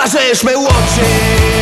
Marzesz me oczy